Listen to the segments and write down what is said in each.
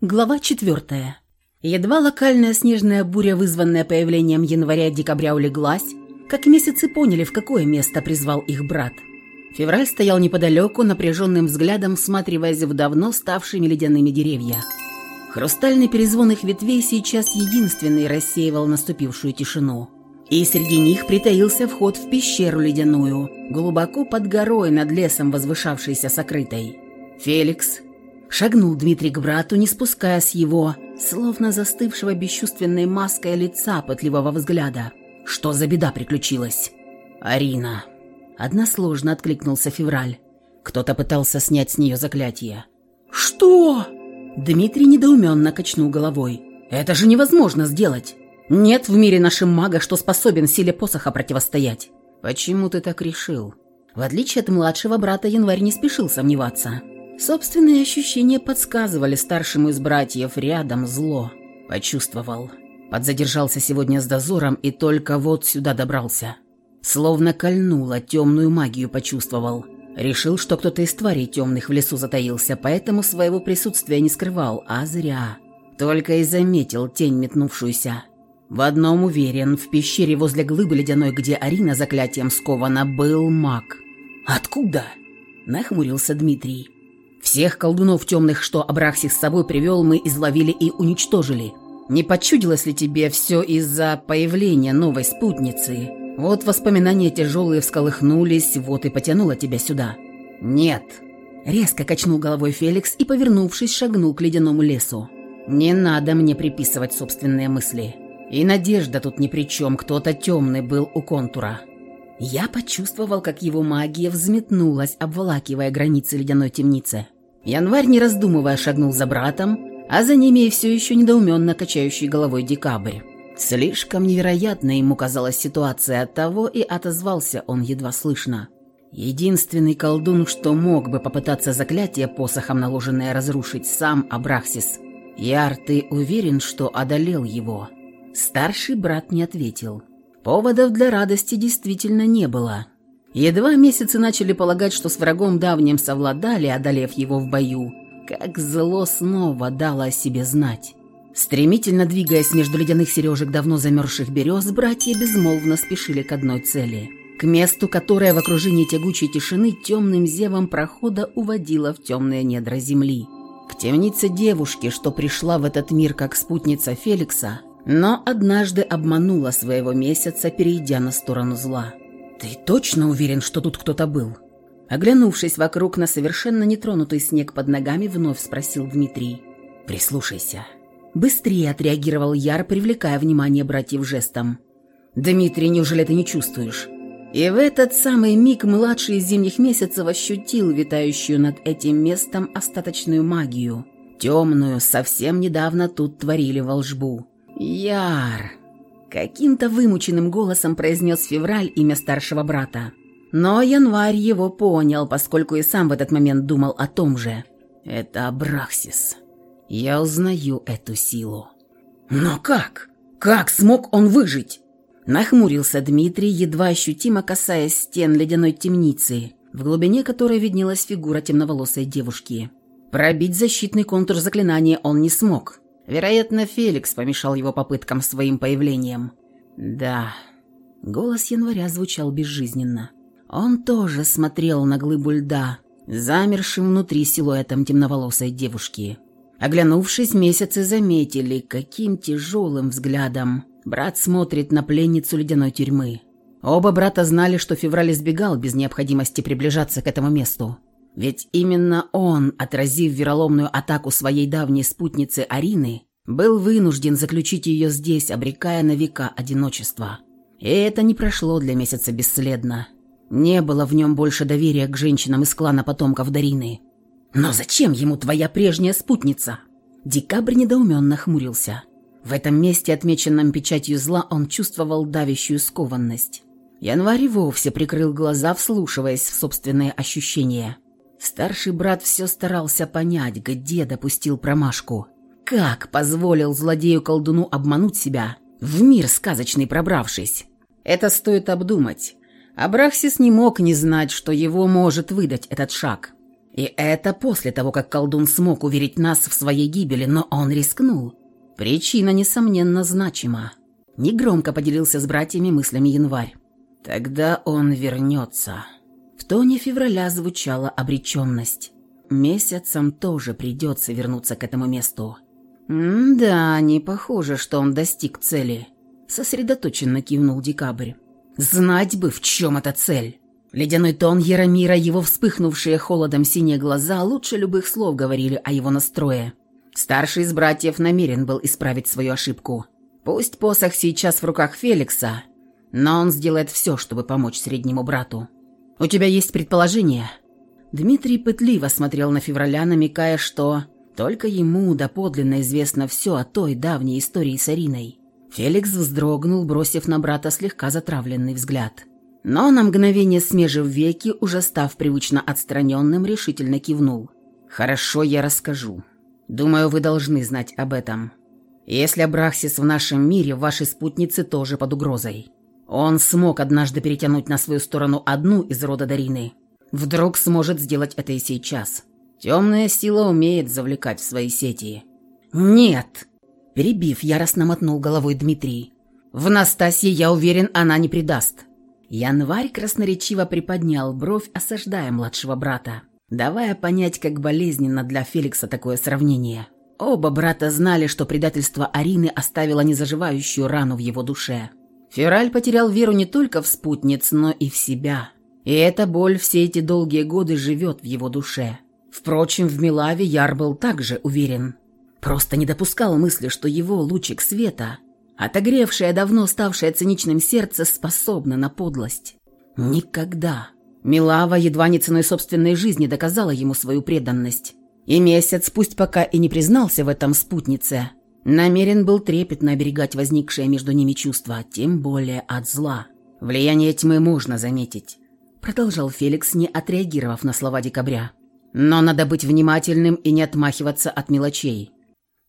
Глава четвертая. Едва локальная снежная буря, вызванная появлением января-декабря, улеглась, как месяцы поняли, в какое место призвал их брат. Февраль стоял неподалеку, напряженным взглядом всматриваясь в давно ставшими ледяными деревья. Хрустальный перезвон их ветвей сейчас единственный рассеивал наступившую тишину. И среди них притаился вход в пещеру ледяную, глубоко под горой над лесом возвышавшейся сокрытой. Феликс, Шагнул Дмитрий к брату, не спуская с его, словно застывшего бесчувственной маской лица пытливого взгляда. Что за беда приключилась? «Арина». Односложно откликнулся Февраль. Кто-то пытался снять с нее заклятие. «Что?» Дмитрий недоуменно качнул головой. «Это же невозможно сделать. Нет в мире нашем мага, что способен силе посоха противостоять». «Почему ты так решил?» В отличие от младшего брата, Январь не спешил сомневаться. Собственные ощущения подсказывали старшему из братьев рядом зло. Почувствовал. Подзадержался сегодня с дозором и только вот сюда добрался. Словно кольнуло, темную магию почувствовал. Решил, что кто-то из тварей темных в лесу затаился, поэтому своего присутствия не скрывал, а зря. Только и заметил тень метнувшуюся. В одном уверен, в пещере возле глыбы ледяной, где Арина заклятием скована, был маг. «Откуда?» – нахмурился Дмитрий. Всех колдунов темных, что Абрахсис с собой привел, мы изловили и уничтожили. Не почудилось ли тебе все из-за появления новой спутницы? Вот воспоминания тяжелые всколыхнулись, вот и потянуло тебя сюда. Нет. Резко качнул головой Феликс и, повернувшись, шагнул к ледяному лесу. Не надо мне приписывать собственные мысли. И надежда тут ни при чем, кто-то темный был у контура. Я почувствовал, как его магия взметнулась, обволакивая границы ледяной темницы. Январь, не раздумывая, шагнул за братом, а за ними и все еще недоуменно качающий головой декабрь. Слишком невероятной ему казалась ситуация, от того и отозвался он едва слышно. Единственный колдун, что мог бы попытаться заклятие посохом наложенное разрушить сам Абрахсис. Яр, ты уверен, что одолел его? Старший брат не ответил. Поводов для радости действительно не было. Едва месяцы начали полагать, что с врагом давним совладали, одолев его в бою, как зло снова дало о себе знать. Стремительно двигаясь между ледяных сережек давно замерзших берез, братья безмолвно спешили к одной цели. К месту, которое в окружении тягучей тишины темным зевом прохода уводило в темные недра земли. К темнице девушки, что пришла в этот мир как спутница Феликса, но однажды обманула своего месяца, перейдя на сторону зла. «Ты точно уверен, что тут кто-то был?» Оглянувшись вокруг на совершенно нетронутый снег под ногами, вновь спросил Дмитрий. «Прислушайся». Быстрее отреагировал Яр, привлекая внимание братьев жестом. «Дмитрий, неужели ты не чувствуешь?» И в этот самый миг младший из зимних месяцев ощутил витающую над этим местом остаточную магию. Темную, совсем недавно тут творили волжбу. «Яр!» Каким-то вымученным голосом произнес Февраль имя старшего брата. Но Январь его понял, поскольку и сам в этот момент думал о том же. «Это Абрахсис. Я узнаю эту силу». «Но как? Как смог он выжить?» Нахмурился Дмитрий, едва ощутимо касаясь стен ледяной темницы, в глубине которой виднелась фигура темноволосой девушки. Пробить защитный контур заклинания он не смог. Вероятно, Феликс помешал его попыткам своим появлением. Да. Голос января звучал безжизненно. Он тоже смотрел на глыбу льда, замершим внутри силуэтом темноволосой девушки. Оглянувшись, месяцы заметили, каким тяжелым взглядом брат смотрит на пленницу ледяной тюрьмы. Оба брата знали, что Февраль избегал без необходимости приближаться к этому месту. Ведь именно он, отразив вероломную атаку своей давней спутницы Арины, был вынужден заключить ее здесь, обрекая на века одиночества. И это не прошло для месяца бесследно. Не было в нем больше доверия к женщинам из клана потомков Дарины. «Но зачем ему твоя прежняя спутница?» Декабрь недоуменно хмурился. В этом месте, отмеченном печатью зла, он чувствовал давящую скованность. Январь вовсе прикрыл глаза, вслушиваясь в собственные ощущения – Старший брат все старался понять, где допустил промашку. Как позволил злодею-колдуну обмануть себя, в мир сказочный пробравшись? Это стоит обдумать. Абрахсис не мог не знать, что его может выдать этот шаг. И это после того, как колдун смог уверить нас в своей гибели, но он рискнул. Причина, несомненно, значима. Негромко поделился с братьями мыслями январь. Тогда он вернется. Тоне февраля звучала обреченность. Месяцам тоже придется вернуться к этому месту. «Да, не похоже, что он достиг цели», — сосредоточенно кивнул Декабрь. «Знать бы, в чем эта цель». Ледяной тон Яромира, его вспыхнувшие холодом синие глаза лучше любых слов говорили о его настрое. Старший из братьев намерен был исправить свою ошибку. Пусть посох сейчас в руках Феликса, но он сделает все, чтобы помочь среднему брату. «У тебя есть предположение?» Дмитрий пытливо смотрел на февраля, намекая, что только ему доподлинно известно все о той давней истории с Ариной. Феликс вздрогнул, бросив на брата слегка затравленный взгляд. Но на мгновение смежив веки, уже став привычно отстраненным, решительно кивнул. «Хорошо, я расскажу. Думаю, вы должны знать об этом. Если Абрахсис в нашем мире, ваши спутницы тоже под угрозой. Он смог однажды перетянуть на свою сторону одну из рода Дарины. Вдруг сможет сделать это и сейчас. Темная сила умеет завлекать в свои сети». «Нет!» Перебив, яростно мотнул головой Дмитрий. «В Настасье, я уверен, она не предаст. Январь красноречиво приподнял бровь, осаждая младшего брата, давая понять, как болезненно для Феликса такое сравнение. Оба брата знали, что предательство Арины оставило незаживающую рану в его душе. Фераль потерял веру не только в спутниц, но и в себя. И эта боль все эти долгие годы живет в его душе. Впрочем, в Милаве Яр был также уверен. Просто не допускал мысли, что его лучик света Отогревшее, давно ставшее циничным сердце способно на подлость. Никогда. Милава едва не ценой собственной жизни доказала ему свою преданность. И месяц, пусть пока и не признался в этом спутнице, намерен был трепетно оберегать возникшее между ними чувство, тем более от зла. «Влияние тьмы можно заметить», — продолжал Феликс, не отреагировав на слова декабря. «Но надо быть внимательным и не отмахиваться от мелочей».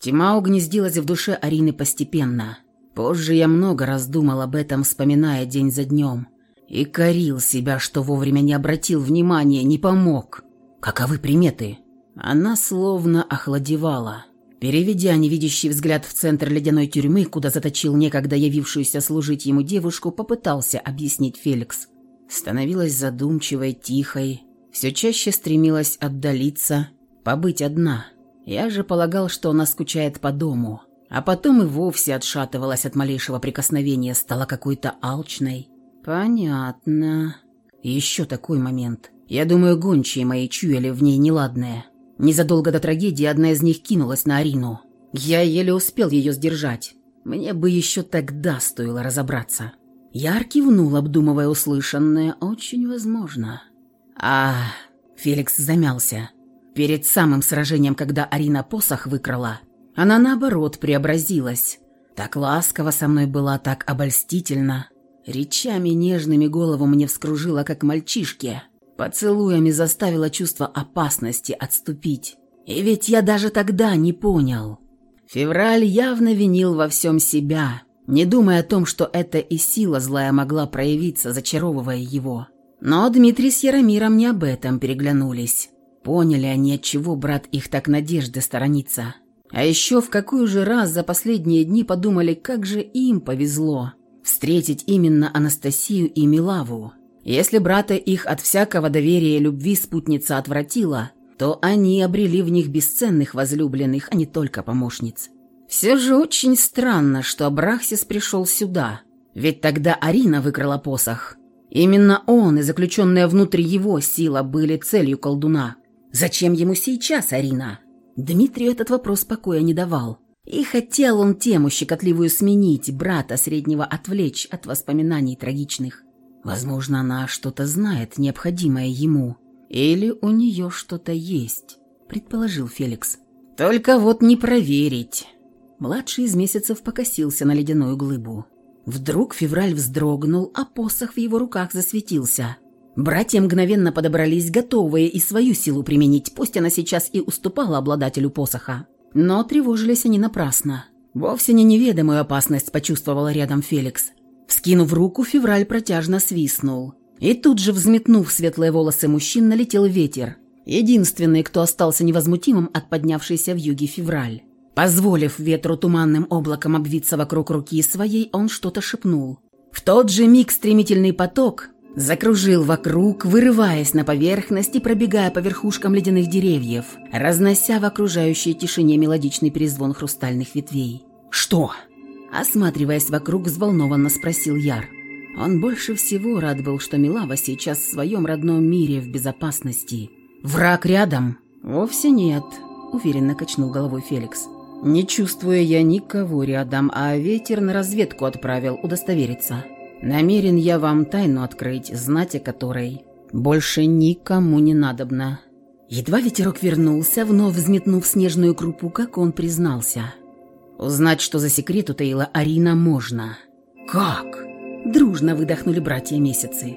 Тьма угнездилась в душе Арины постепенно — Позже я много раз думал об этом, вспоминая день за днем. И корил себя, что вовремя не обратил внимания, не помог. Каковы приметы? Она словно охладевала. Переведя невидящий взгляд в центр ледяной тюрьмы, куда заточил некогда явившуюся служить ему девушку, попытался объяснить Феликс. Становилась задумчивой, тихой, все чаще стремилась отдалиться, побыть одна. Я же полагал, что она скучает по дому, а потом и вовсе отшатывалась от малейшего прикосновения, стала какой-то алчной. Понятно. Еще такой момент. Я думаю, гончие мои чуяли в ней неладное. Незадолго до трагедии одна из них кинулась на Арину. Я еле успел ее сдержать. Мне бы еще тогда стоило разобраться. Я кивнул, обдумывая услышанное. Очень возможно. А, Феликс замялся. Перед самым сражением, когда Арина посох выкрала, она, наоборот, преобразилась. Так ласково со мной была, так обольстительно. Речами нежными голову мне вскружила, как мальчишке. Поцелуями заставила чувство опасности отступить. И ведь я даже тогда не понял. Февраль явно винил во всем себя, не думая о том, что эта и сила злая могла проявиться, зачаровывая его. Но Дмитрий с Яромиром не об этом переглянулись. Поняли они, от чего брат их так надежды сторонится. А еще в какой же раз за последние дни подумали, как же им повезло встретить именно Анастасию и Милаву. Если брата их от всякого доверия и любви спутница отвратила, то они обрели в них бесценных возлюбленных, а не только помощниц. Все же очень странно, что Абрахсис пришел сюда, ведь тогда Арина выкрала посох. Именно он и заключенная внутри его сила были целью колдуна. Зачем ему сейчас Арина? Дмитрию этот вопрос покоя не давал. И хотел он тему щекотливую сменить, брата среднего отвлечь от воспоминаний трагичных. Возможно, она что-то знает, необходимое ему. Или у нее что-то есть, предположил Феликс. Только вот не проверить. Младший из месяцев покосился на ледяную глыбу. Вдруг февраль вздрогнул, а посох в его руках засветился. Братья мгновенно подобрались, готовые и свою силу применить, пусть она сейчас и уступала обладателю посоха. Но тревожились они напрасно. Вовсе не неведомую опасность почувствовала рядом Феликс. Вскинув руку, февраль протяжно свистнул. И тут же, взметнув светлые волосы мужчин, налетел ветер. единственный, кто остался невозмутимым от поднявшейся в юге февраль. Позволив ветру туманным облаком обвиться вокруг руки своей, он что-то шепнул. В тот же миг стремительный поток закружил вокруг, вырываясь на поверхность и пробегая по верхушкам ледяных деревьев, разнося в окружающей тишине мелодичный перезвон хрустальных ветвей. «Что?» Осматриваясь вокруг, взволнованно спросил Яр. Он больше всего рад был, что Милава сейчас в своем родном мире в безопасности. «Враг рядом?» «Вовсе нет», — уверенно качнул головой Феликс. «Не чувствуя я никого рядом, а ветер на разведку отправил удостовериться. Намерен я вам тайну открыть, знать о которой больше никому не надобно». Едва ветерок вернулся, вновь взметнув снежную крупу, как он признался. «Узнать, что за секрет утаила Арина, можно». «Как?» Дружно выдохнули братья месяцы.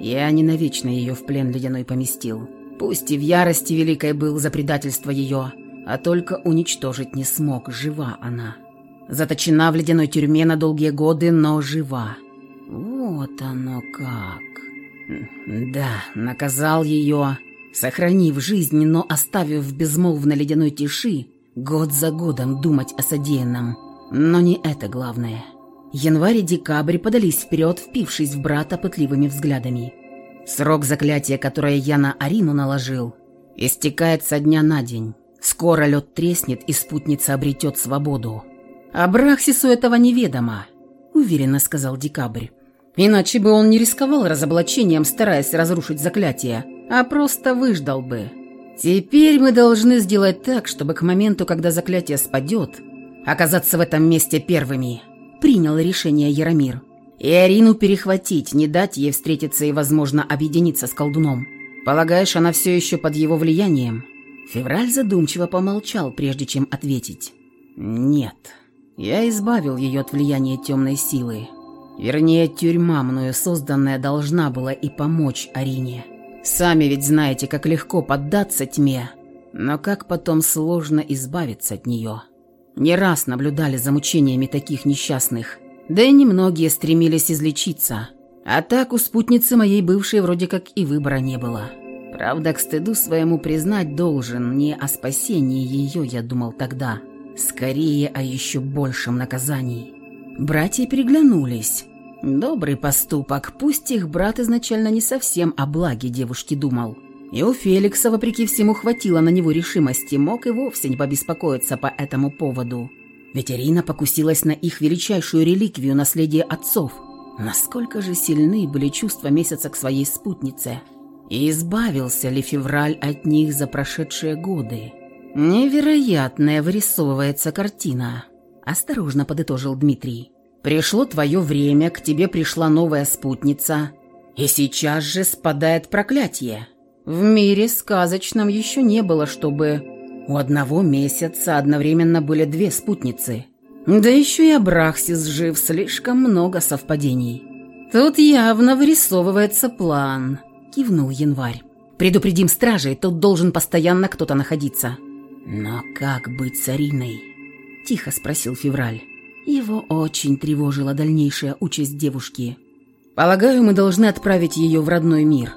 Я не навечно ее в плен ледяной поместил. Пусть и в ярости великой был за предательство ее, а только уничтожить не смог, жива она. Заточена в ледяной тюрьме на долгие годы, но жива. Вот оно как. Да, наказал ее, сохранив жизнь, но оставив в безмолвной ледяной тиши, год за годом думать о содеянном. Но не это главное. Январь и декабрь подались вперед, впившись в брата пытливыми взглядами. Срок заклятия, которое я на Арину наложил, истекает со дня на день. Скоро лед треснет, и спутница обретет свободу. А Брахсису этого неведомо, уверенно сказал Декабрь. Иначе бы он не рисковал разоблачением, стараясь разрушить заклятие, а просто выждал бы. Теперь мы должны сделать так, чтобы к моменту, когда заклятие спадет, оказаться в этом месте первыми. Принял решение Яромир. И Арину перехватить, не дать ей встретиться и, возможно, объединиться с колдуном. Полагаешь, она все еще под его влиянием? Февраль задумчиво помолчал, прежде чем ответить. «Нет. Я избавил ее от влияния темной силы. Вернее, тюрьма, мною созданная, должна была и помочь Арине. Сами ведь знаете, как легко поддаться тьме, но как потом сложно избавиться от нее. Не раз наблюдали за мучениями таких несчастных, да и немногие стремились излечиться. А так у спутницы моей бывшей вроде как и выбора не было». Правда, к стыду своему признать должен, не о спасении ее я думал тогда, скорее о еще большем наказании. Братья переглянулись. Добрый поступок, пусть их брат изначально не совсем о благе девушки думал. И у Феликса, вопреки всему, хватило на него решимости, мог и вовсе не побеспокоиться по этому поводу. Ведь Ирина покусилась на их величайшую реликвию наследие отцов. Насколько же сильны были чувства месяца к своей спутнице – и избавился ли февраль от них за прошедшие годы? Невероятная вырисовывается картина. Осторожно подытожил Дмитрий. Пришло твое время, к тебе пришла новая спутница, и сейчас же спадает проклятие. В мире сказочном еще не было, чтобы у одного месяца одновременно были две спутницы. Да еще и Абрахсис жив, слишком много совпадений. Тут явно вырисовывается план – кивнул Январь. «Предупредим стражей, тут должен постоянно кто-то находиться». «Но как быть с Ариной?» – тихо спросил Февраль. Его очень тревожила дальнейшая участь девушки. «Полагаю, мы должны отправить ее в родной мир.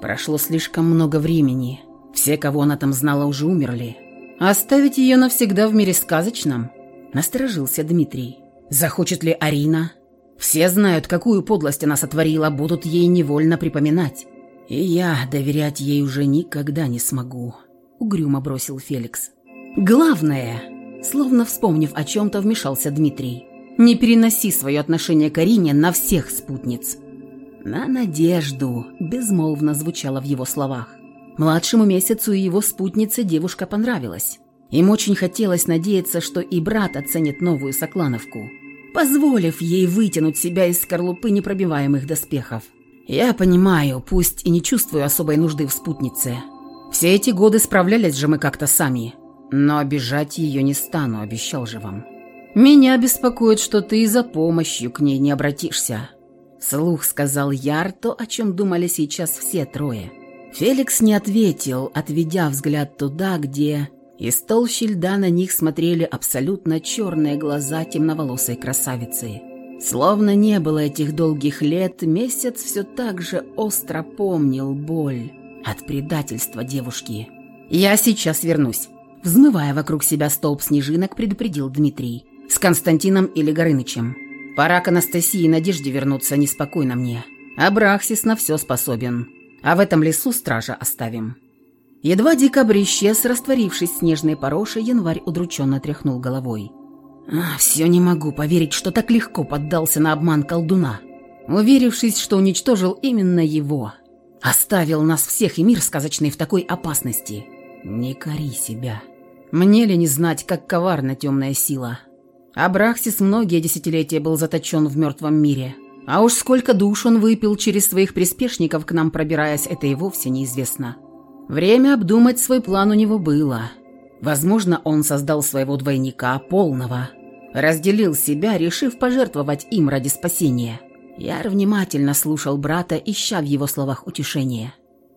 Прошло слишком много времени. Все, кого она там знала, уже умерли. Оставить ее навсегда в мире сказочном?» – насторожился Дмитрий. «Захочет ли Арина?» Все знают, какую подлость она сотворила, будут ей невольно припоминать. «И я доверять ей уже никогда не смогу», — угрюмо бросил Феликс. «Главное», словно вспомнив о чем-то, вмешался Дмитрий, «не переноси свое отношение к Арине на всех спутниц». «На надежду», — безмолвно звучало в его словах. Младшему месяцу и его спутнице девушка понравилась. Им очень хотелось надеяться, что и брат оценит новую соклановку, позволив ей вытянуть себя из скорлупы непробиваемых доспехов. «Я понимаю, пусть и не чувствую особой нужды в спутнице. Все эти годы справлялись же мы как-то сами. Но обижать ее не стану, обещал же вам. Меня беспокоит, что ты и за помощью к ней не обратишься». Слух сказал Яр то, о чем думали сейчас все трое. Феликс не ответил, отведя взгляд туда, где из толщи льда на них смотрели абсолютно черные глаза темноволосой красавицы. Словно не было этих долгих лет, месяц все так же остро помнил боль, от предательства девушки. «Я сейчас вернусь». Взмывая вокруг себя столб снежинок, предупредил Дмитрий. «С Константином или Горынычем. Пора к Анастасии и Надежде вернуться неспокойно мне. Абрахсис на все способен. А в этом лесу стража оставим». Едва декабрь исчез, растворившись в снежной пороши, январь удрученно тряхнул головой. А, «Все не могу поверить, что так легко поддался на обман колдуна, уверившись, что уничтожил именно его. Оставил нас всех и мир сказочный в такой опасности. Не кори себя. Мне ли не знать, как коварна темная сила? Абрахсис многие десятилетия был заточен в мертвом мире. А уж сколько душ он выпил через своих приспешников к нам пробираясь, это и вовсе неизвестно. Время обдумать свой план у него было. Возможно, он создал своего двойника полного. Разделил себя, решив пожертвовать им ради спасения. Яр внимательно слушал брата, ища в его словах утешение.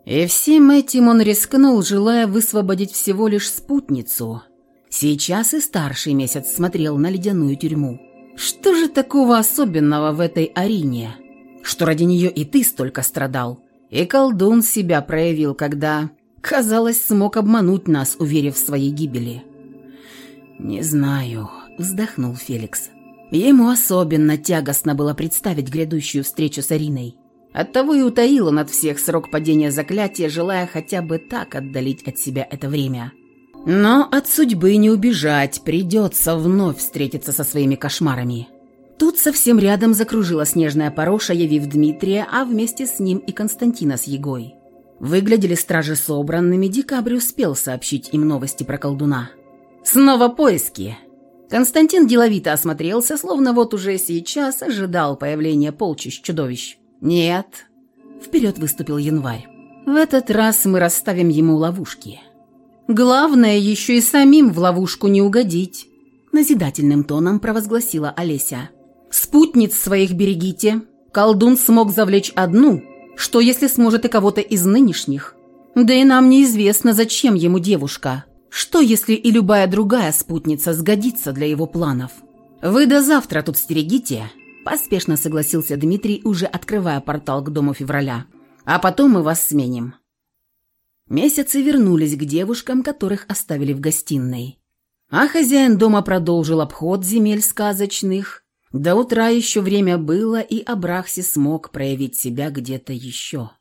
И всем этим он рискнул, желая высвободить всего лишь спутницу. Сейчас и старший месяц смотрел на ледяную тюрьму. Что же такого особенного в этой арине? Что ради нее и ты столько страдал? И колдун себя проявил, когда Казалось, смог обмануть нас, уверив в своей гибели. «Не знаю», — вздохнул Феликс. Ему особенно тягостно было представить грядущую встречу с Ариной. Оттого и утаил он от всех срок падения заклятия, желая хотя бы так отдалить от себя это время. Но от судьбы не убежать, придется вновь встретиться со своими кошмарами. Тут совсем рядом закружила снежная пороша, явив Дмитрия, а вместе с ним и Константина с Егой. Выглядели стражи собранными, Декабрь успел сообщить им новости про колдуна. «Снова поиски!» Константин деловито осмотрелся, словно вот уже сейчас ожидал появления полчищ чудовищ. «Нет». Вперед выступил январь. «В этот раз мы расставим ему ловушки. Главное, еще и самим в ловушку не угодить», назидательным тоном провозгласила Олеся. «Спутниц своих берегите. Колдун смог завлечь одну, что, если сможет и кого-то из нынешних? Да и нам неизвестно, зачем ему девушка. Что, если и любая другая спутница сгодится для его планов? Вы до завтра тут стерегите, поспешно согласился Дмитрий, уже открывая портал к дому февраля. А потом мы вас сменим. Месяцы вернулись к девушкам, которых оставили в гостиной. А хозяин дома продолжил обход земель сказочных до утра еще время было, и Абрахси смог проявить себя где-то еще.